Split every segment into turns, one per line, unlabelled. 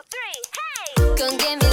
Come three,
hey!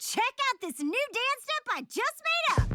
Check out this new dance step I just made up!